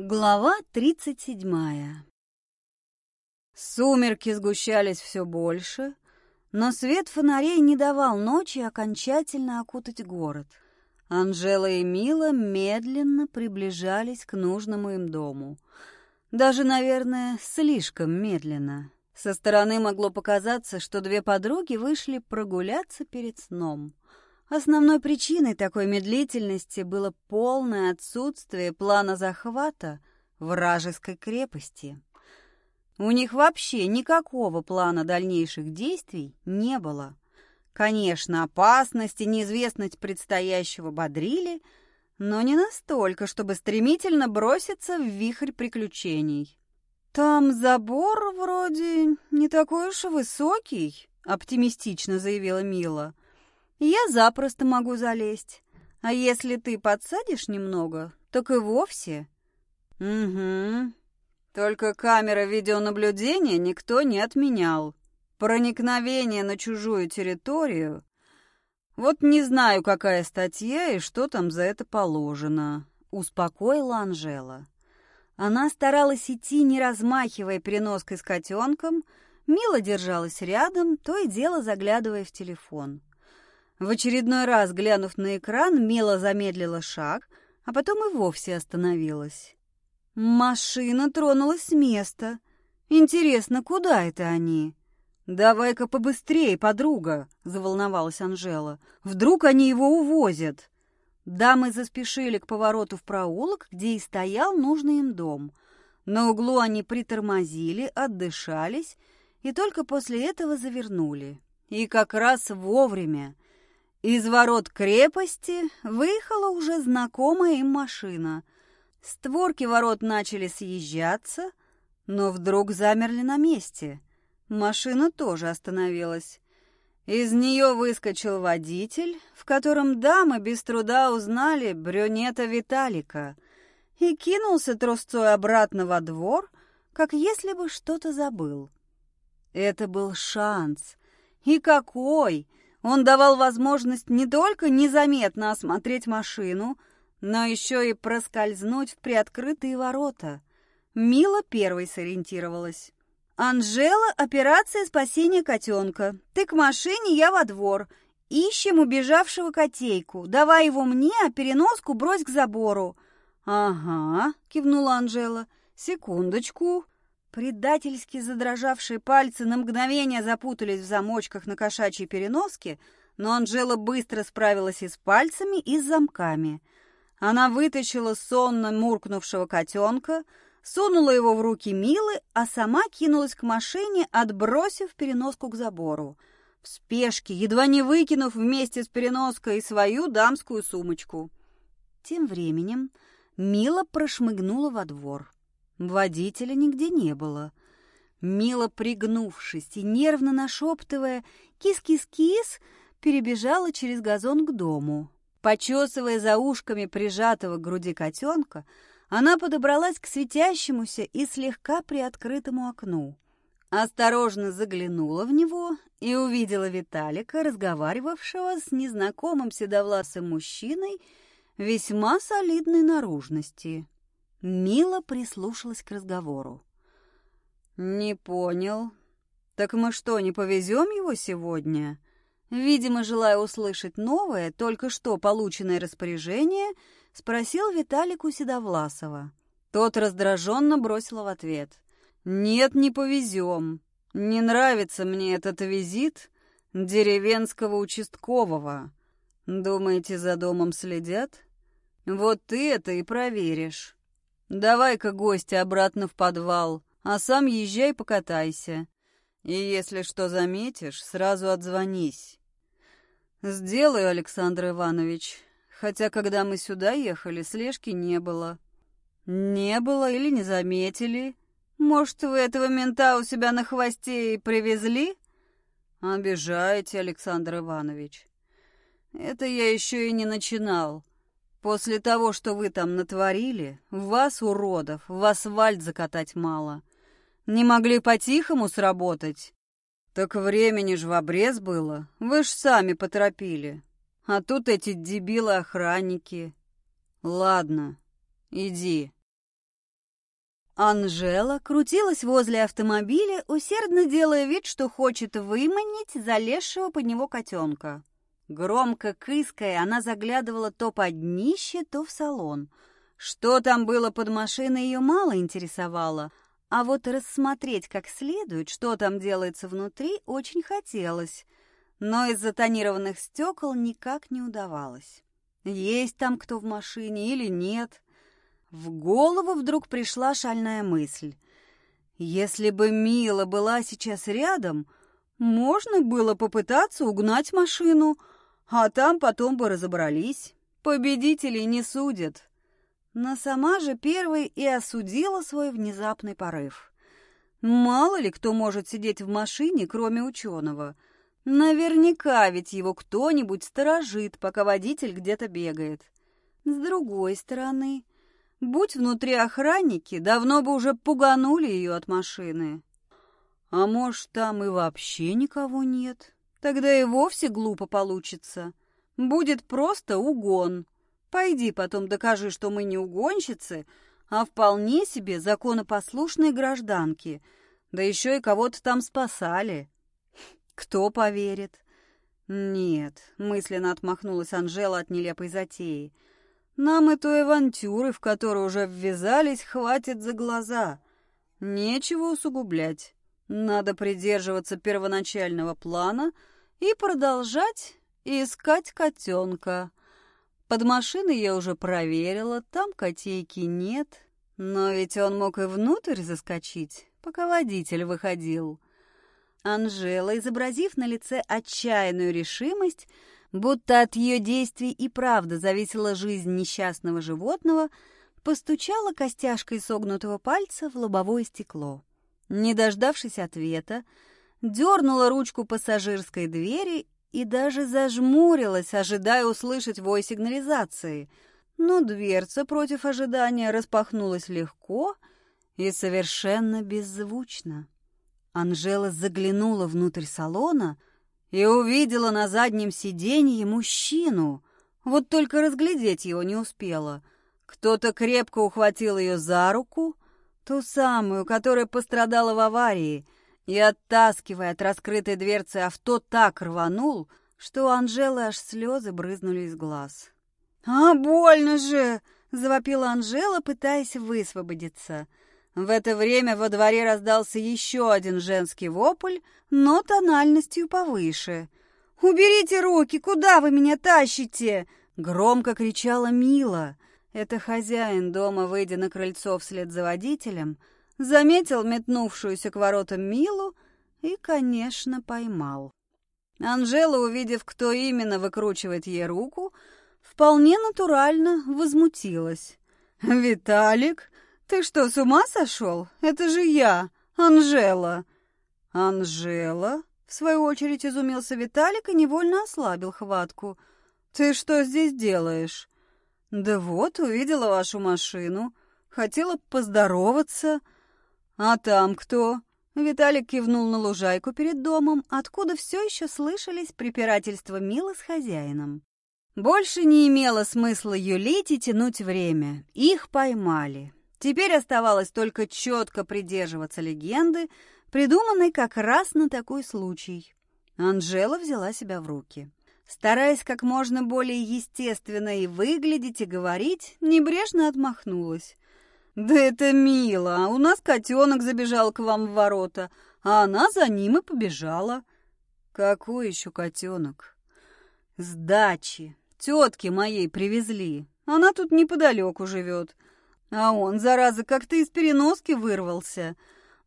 Глава тридцать седьмая Сумерки сгущались все больше, но свет фонарей не давал ночи окончательно окутать город. Анжела и Мила медленно приближались к нужному им дому. Даже, наверное, слишком медленно. Со стороны могло показаться, что две подруги вышли прогуляться перед сном. Основной причиной такой медлительности было полное отсутствие плана захвата вражеской крепости. У них вообще никакого плана дальнейших действий не было. Конечно, опасность и неизвестность предстоящего бодрили, но не настолько, чтобы стремительно броситься в вихрь приключений. «Там забор вроде не такой уж и высокий», — оптимистично заявила Мила. Я запросто могу залезть. А если ты подсадишь немного, так и вовсе. Угу. Только камера видеонаблюдения никто не отменял. Проникновение на чужую территорию... Вот не знаю, какая статья и что там за это положено. Успокоила Анжела. Она старалась идти, не размахивая переноской с котенком, Мила держалась рядом, то и дело заглядывая в телефон. В очередной раз, глянув на экран, Мила замедлила шаг, а потом и вовсе остановилась. Машина тронулась с места. Интересно, куда это они? «Давай-ка побыстрее, подруга!» — заволновалась Анжела. «Вдруг они его увозят?» Дамы заспешили к повороту в проулок, где и стоял нужный им дом. На углу они притормозили, отдышались и только после этого завернули. И как раз вовремя. Из ворот крепости выехала уже знакомая им машина. Створки ворот начали съезжаться, но вдруг замерли на месте. Машина тоже остановилась. Из нее выскочил водитель, в котором дамы без труда узнали брюнета Виталика, и кинулся трусцой обратно во двор, как если бы что-то забыл. Это был шанс. И какой! Он давал возможность не только незаметно осмотреть машину, но еще и проскользнуть в приоткрытые ворота. Мила первой сориентировалась. «Анжела, операция спасения котенка. Ты к машине, я во двор. Ищем убежавшего котейку. Давай его мне, а переноску брось к забору». «Ага», — кивнула Анжела. «Секундочку». Предательски задрожавшие пальцы на мгновение запутались в замочках на кошачьей переноске, но Анжела быстро справилась и с пальцами, и с замками. Она вытащила сонно муркнувшего котенка, сунула его в руки Милы, а сама кинулась к машине, отбросив переноску к забору. В спешке, едва не выкинув вместе с переноской свою дамскую сумочку. Тем временем Мила прошмыгнула во двор. Водителя нигде не было. Мило пригнувшись и нервно нашептывая «Кис-кис-кис», перебежала через газон к дому. Почесывая за ушками прижатого к груди котенка, она подобралась к светящемуся и слегка приоткрытому окну. Осторожно заглянула в него и увидела Виталика, разговаривавшего с незнакомым седовласым мужчиной весьма солидной наружности. Мила прислушалась к разговору. «Не понял. Так мы что, не повезем его сегодня?» Видимо, желая услышать новое, только что полученное распоряжение, спросил Виталик у Седовласова. Тот раздраженно бросил в ответ. «Нет, не повезем. Не нравится мне этот визит деревенского участкового. Думаете, за домом следят? Вот ты это и проверишь». Давай-ка гостя обратно в подвал, а сам езжай покатайся. И если что заметишь, сразу отзвонись. Сделаю, Александр Иванович. Хотя, когда мы сюда ехали, слежки не было. Не было или не заметили? Может, вы этого мента у себя на хвосте и привезли? Обижаете, Александр Иванович. Это я еще и не начинал. После того, что вы там натворили, вас, уродов, в асфальт закатать мало. Не могли по-тихому сработать? Так времени ж в обрез было, вы ж сами поторопили. А тут эти дебилы-охранники. Ладно, иди. Анжела крутилась возле автомобиля, усердно делая вид, что хочет выманить залезшего под него котенка. Громко кыская, она заглядывала то под днище, то в салон. Что там было под машиной, ее мало интересовало, а вот рассмотреть как следует, что там делается внутри, очень хотелось. Но из-за тонированных стекол никак не удавалось. Есть там кто в машине или нет — в голову вдруг пришла шальная мысль. Если бы Мила была сейчас рядом, можно было попытаться угнать машину, а там потом бы разобрались. Победителей не судят. Но сама же первой и осудила свой внезапный порыв. Мало ли кто может сидеть в машине, кроме ученого. Наверняка ведь его кто-нибудь сторожит, пока водитель где-то бегает. С другой стороны, Будь внутри охранники, давно бы уже пуганули ее от машины. А может, там и вообще никого нет? Тогда и вовсе глупо получится. Будет просто угон. Пойди потом докажи, что мы не угонщицы, а вполне себе законопослушные гражданки. Да еще и кого-то там спасали. Кто поверит? Нет, мысленно отмахнулась Анжела от нелепой затеи. Нам и той авантюры, в которую уже ввязались, хватит за глаза. Нечего усугублять. Надо придерживаться первоначального плана и продолжать искать котенка. Под машиной я уже проверила, там котейки нет. Но ведь он мог и внутрь заскочить, пока водитель выходил. Анжела, изобразив на лице отчаянную решимость, будто от ее действий и правда зависела жизнь несчастного животного, постучала костяшкой согнутого пальца в лобовое стекло. Не дождавшись ответа, дернула ручку пассажирской двери и даже зажмурилась, ожидая услышать вой сигнализации. Но дверца против ожидания распахнулась легко и совершенно беззвучно. Анжела заглянула внутрь салона — и увидела на заднем сиденье мужчину. Вот только разглядеть его не успела. Кто-то крепко ухватил ее за руку, ту самую, которая пострадала в аварии, и, оттаскивая от раскрытой дверцы авто, так рванул, что у Анжелы аж слезы брызнули из глаз. «А, больно же!» — завопила Анжела, пытаясь высвободиться — в это время во дворе раздался еще один женский вопль, но тональностью повыше. «Уберите руки! Куда вы меня тащите?» — громко кричала Мила. Это хозяин дома, выйдя на крыльцо вслед за водителем, заметил метнувшуюся к воротам Милу и, конечно, поймал. Анжела, увидев, кто именно выкручивает ей руку, вполне натурально возмутилась. «Виталик, «Ты что, с ума сошел? Это же я, Анжела!» «Анжела?» — в свою очередь изумился Виталик и невольно ослабил хватку. «Ты что здесь делаешь?» «Да вот, увидела вашу машину. Хотела поздороваться. А там кто?» Виталик кивнул на лужайку перед домом, откуда все еще слышались препирательства Милы с хозяином. Больше не имело смысла юлить и тянуть время. Их поймали. Теперь оставалось только четко придерживаться легенды, придуманной как раз на такой случай. Анжела взяла себя в руки. Стараясь как можно более естественно и выглядеть, и говорить, небрежно отмахнулась. «Да это мило! У нас котенок забежал к вам в ворота, а она за ним и побежала». «Какой еще котенок?» «С дачи. Тетки моей привезли. Она тут неподалеку живет. А он, зараза, как-то из переноски вырвался.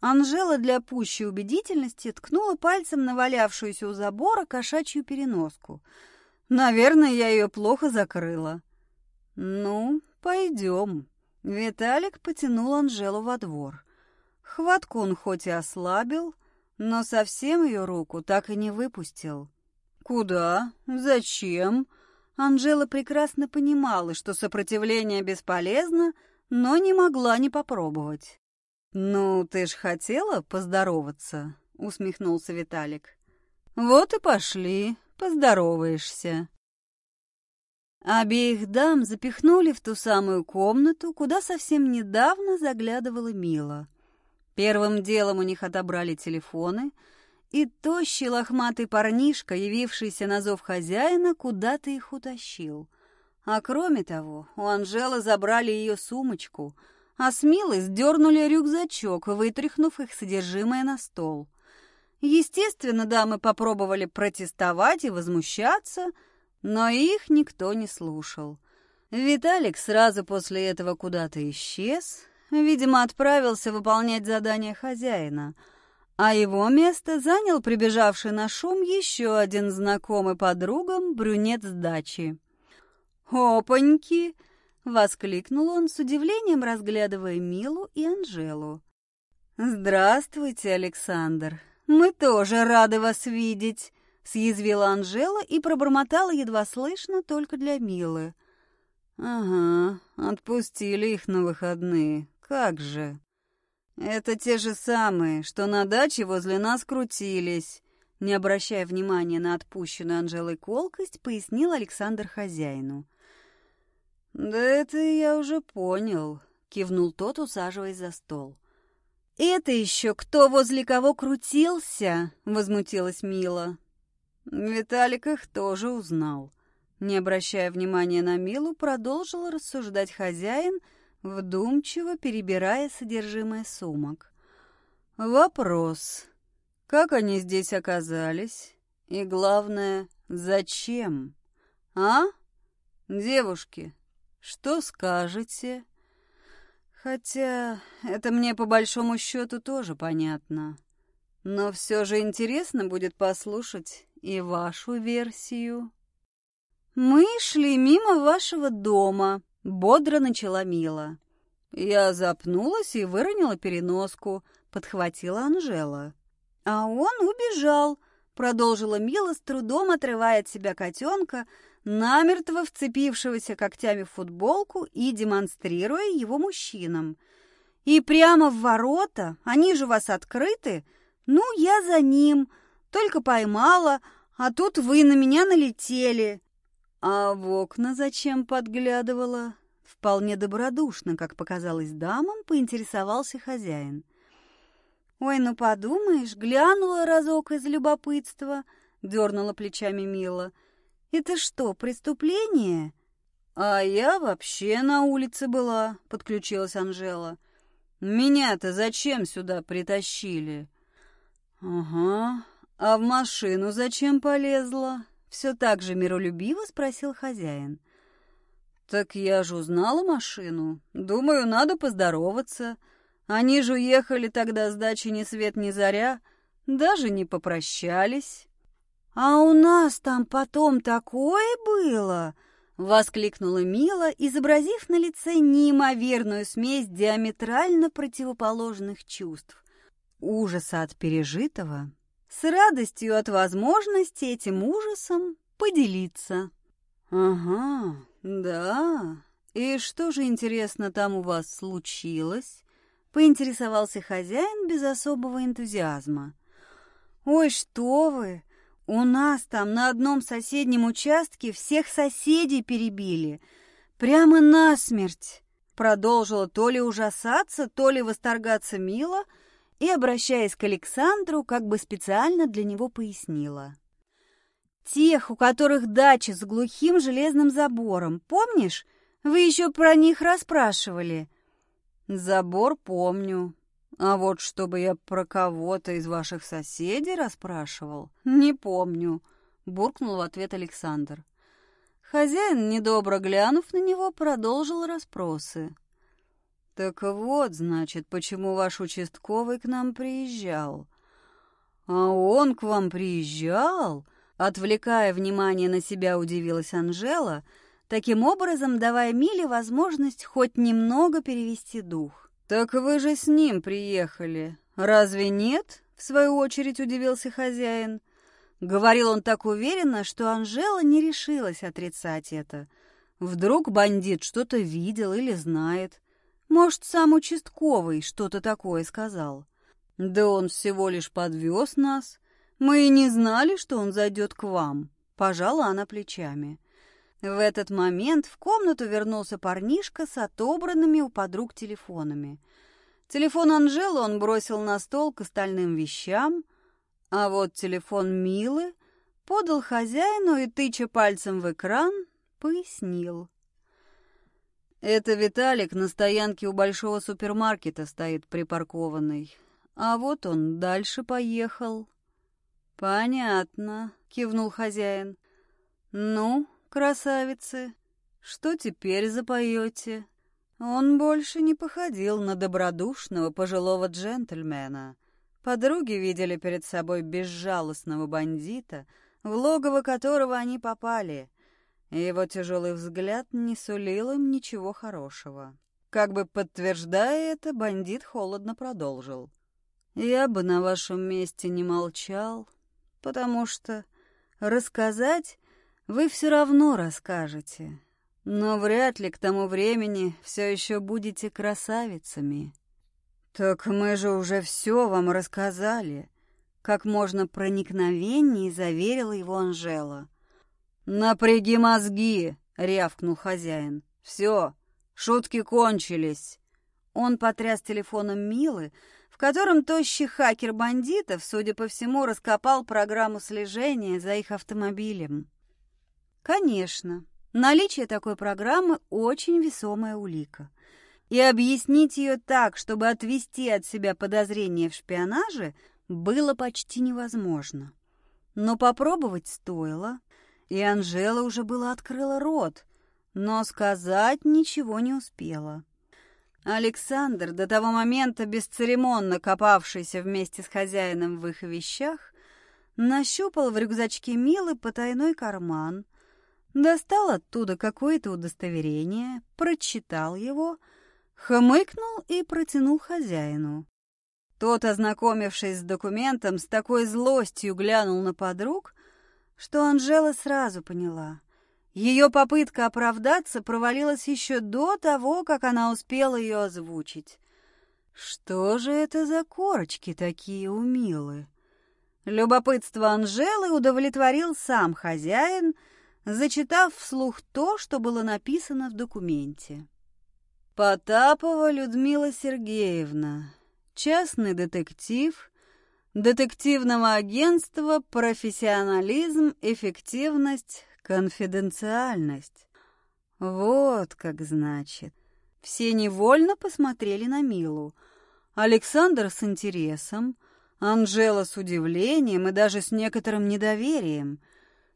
Анжела для пущей убедительности ткнула пальцем на валявшуюся у забора кошачью переноску. Наверное, я ее плохо закрыла. Ну, пойдем. Виталик потянул Анжелу во двор. Хватку он хоть и ослабил, но совсем ее руку так и не выпустил. «Куда? Зачем?» Анжела прекрасно понимала, что сопротивление бесполезно, но не могла не попробовать. «Ну, ты ж хотела поздороваться?» — усмехнулся Виталик. «Вот и пошли, поздороваешься». Обеих дам запихнули в ту самую комнату, куда совсем недавно заглядывала Мила. Первым делом у них отобрали телефоны, и тощий лохматый парнишка, явившийся на зов хозяина, куда-то их утащил. А кроме того, у Анжелы забрали ее сумочку, а с Милой сдернули рюкзачок, вытряхнув их содержимое на стол. Естественно, дамы попробовали протестовать и возмущаться — но их никто не слушал. Виталик сразу после этого куда-то исчез, видимо, отправился выполнять задание хозяина, а его место занял прибежавший на шум еще один знакомый подругам брюнет с дачи. «Опаньки!» — воскликнул он с удивлением, разглядывая Милу и Анжелу. «Здравствуйте, Александр. Мы тоже рады вас видеть съязвила Анжела и пробормотала едва слышно только для Милы. «Ага, отпустили их на выходные. Как же!» «Это те же самые, что на даче возле нас крутились», не обращая внимания на отпущенную Анжелой колкость, пояснил Александр хозяину. «Да это я уже понял», — кивнул тот, усаживаясь за стол. «Это еще кто возле кого крутился?» — возмутилась Мила. Виталик их тоже узнал. Не обращая внимания на Милу, продолжил рассуждать хозяин, вдумчиво перебирая содержимое сумок. Вопрос. Как они здесь оказались? И главное, зачем? А? Девушки, что скажете? Хотя это мне по большому счету тоже понятно. Но все же интересно будет послушать и вашу версию. Мы шли мимо вашего дома, бодро начала Мила. Я запнулась и выронила переноску, подхватила Анжела. А он убежал, продолжила Мила с трудом отрывая от себя котенка, намертво вцепившегося когтями в футболку и демонстрируя его мужчинам. И прямо в ворота, они же вас открыты, ну, я за ним, только поймала, а тут вы на меня налетели. А в окна зачем подглядывала? Вполне добродушно, как показалось дамам, поинтересовался хозяин. «Ой, ну подумаешь, глянула разок из любопытства», — дернула плечами Мила. «Это что, преступление?» «А я вообще на улице была», — подключилась Анжела. «Меня-то зачем сюда притащили?» «Ага, а в машину зачем полезла?» Все так же миролюбиво спросил хозяин. «Так я же узнала машину. Думаю, надо поздороваться. Они же уехали тогда с дачи ни свет ни заря, даже не попрощались». «А у нас там потом такое было!» — воскликнула Мила, изобразив на лице неимоверную смесь диаметрально противоположных чувств ужаса от пережитого, с радостью от возможности этим ужасом поделиться. «Ага, да. И что же, интересно, там у вас случилось?» — поинтересовался хозяин без особого энтузиазма. «Ой, что вы! У нас там на одном соседнем участке всех соседей перебили. Прямо насмерть!» Продолжила то ли ужасаться, то ли восторгаться Мила — и, обращаясь к Александру, как бы специально для него пояснила. «Тех, у которых дачи с глухим железным забором, помнишь? Вы еще про них расспрашивали». «Забор помню. А вот чтобы я про кого-то из ваших соседей расспрашивал, не помню», — буркнул в ответ Александр. Хозяин, недобро глянув на него, продолжил расспросы. «Так вот, значит, почему ваш участковый к нам приезжал». «А он к вам приезжал?» Отвлекая внимание на себя, удивилась Анжела, таким образом давая Миле возможность хоть немного перевести дух. «Так вы же с ним приехали. Разве нет?» — в свою очередь удивился хозяин. Говорил он так уверенно, что Анжела не решилась отрицать это. Вдруг бандит что-то видел или знает. Может, сам участковый что-то такое сказал. Да он всего лишь подвез нас. Мы и не знали, что он зайдет к вам. Пожала она плечами. В этот момент в комнату вернулся парнишка с отобранными у подруг телефонами. Телефон Анжелы он бросил на стол к остальным вещам, а вот телефон Милы подал хозяину и, тыча пальцем в экран, пояснил. «Это Виталик на стоянке у большого супермаркета стоит припаркованный, а вот он дальше поехал». «Понятно», — кивнул хозяин. «Ну, красавицы, что теперь запоете?» Он больше не походил на добродушного пожилого джентльмена. Подруги видели перед собой безжалостного бандита, в логово которого они попали, его тяжелый взгляд не сулил им ничего хорошего. Как бы подтверждая это, бандит холодно продолжил. «Я бы на вашем месте не молчал, потому что рассказать вы все равно расскажете, но вряд ли к тому времени все еще будете красавицами. Так мы же уже все вам рассказали, как можно проникновеннее заверила его Анжела. «Напряги мозги!» — рявкнул хозяин. «Все, шутки кончились!» Он потряс телефоном Милы, в котором тощий хакер бандитов, судя по всему, раскопал программу слежения за их автомобилем. Конечно, наличие такой программы очень весомая улика. И объяснить ее так, чтобы отвести от себя подозрения в шпионаже, было почти невозможно. Но попробовать стоило, и Анжела уже было открыла рот, но сказать ничего не успела. Александр, до того момента бесцеремонно копавшийся вместе с хозяином в их вещах, нащупал в рюкзачке Милы потайной карман, достал оттуда какое-то удостоверение, прочитал его, хмыкнул и протянул хозяину. Тот, ознакомившись с документом, с такой злостью глянул на подруг, что Анжела сразу поняла. Ее попытка оправдаться провалилась еще до того, как она успела ее озвучить. Что же это за корочки такие у Милы? Любопытство Анжелы удовлетворил сам хозяин, зачитав вслух то, что было написано в документе. Потапова Людмила Сергеевна, частный детектив, детективного агентства «Профессионализм, эффективность, Конфиденциальность. Вот как значит. Все невольно посмотрели на Милу. Александр с интересом, Анжела с удивлением и даже с некоторым недоверием.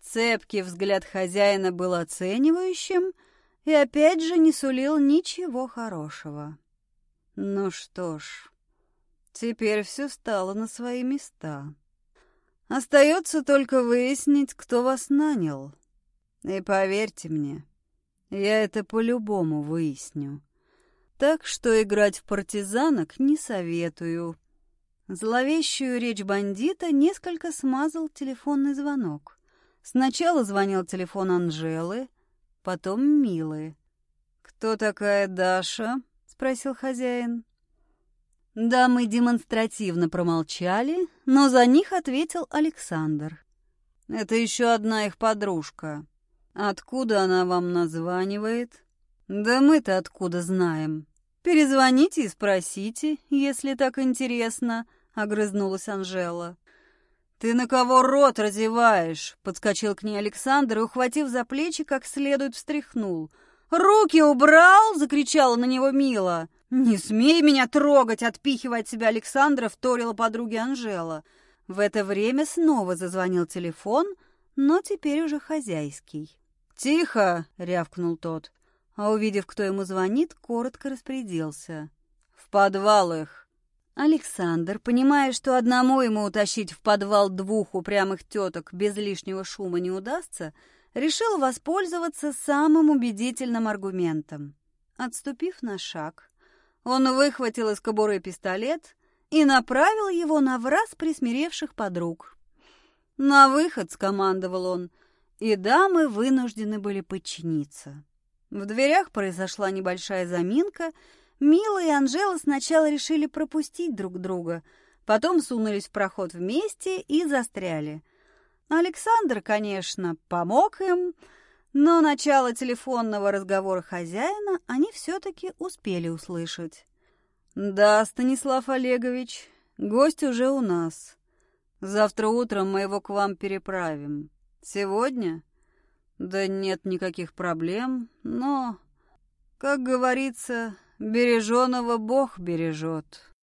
Цепкий взгляд хозяина был оценивающим и опять же не сулил ничего хорошего. Ну что ж, теперь все стало на свои места. Остается только выяснить, кто вас нанял. И поверьте мне, я это по-любому выясню. Так что играть в партизанок не советую. Зловещую речь бандита несколько смазал телефонный звонок. Сначала звонил телефон Анжелы, потом Милы. «Кто такая Даша?» — спросил хозяин. Дамы демонстративно промолчали, но за них ответил Александр. «Это еще одна их подружка. «Откуда она вам названивает?» «Да мы-то откуда знаем?» «Перезвоните и спросите, если так интересно», — огрызнулась Анжела. «Ты на кого рот разеваешь?» — подскочил к ней Александр и, ухватив за плечи, как следует встряхнул. «Руки убрал!» — закричала на него Мила. «Не смей меня трогать!» — отпихивая от себя Александра, вторила подруге Анжела. В это время снова зазвонил телефон, но теперь уже хозяйский. «Тихо!» — рявкнул тот, а, увидев, кто ему звонит, коротко распорядился. «В подвал их!» Александр, понимая, что одному ему утащить в подвал двух упрямых теток без лишнего шума не удастся, решил воспользоваться самым убедительным аргументом. Отступив на шаг, он выхватил из кобуры пистолет и направил его на враз присмиревших подруг. «На выход!» — скомандовал он — и дамы вынуждены были подчиниться. В дверях произошла небольшая заминка. Мила и Анжела сначала решили пропустить друг друга, потом сунулись в проход вместе и застряли. Александр, конечно, помог им, Но начало телефонного разговора хозяина они все-таки успели услышать. «Да, Станислав Олегович, гость уже у нас. Завтра утром мы его к вам переправим. Сегодня? Да нет никаких проблем, но, как говорится, береженого Бог бережет».